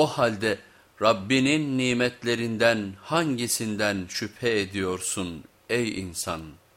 O halde Rabbinin nimetlerinden hangisinden şüphe ediyorsun ey insan?''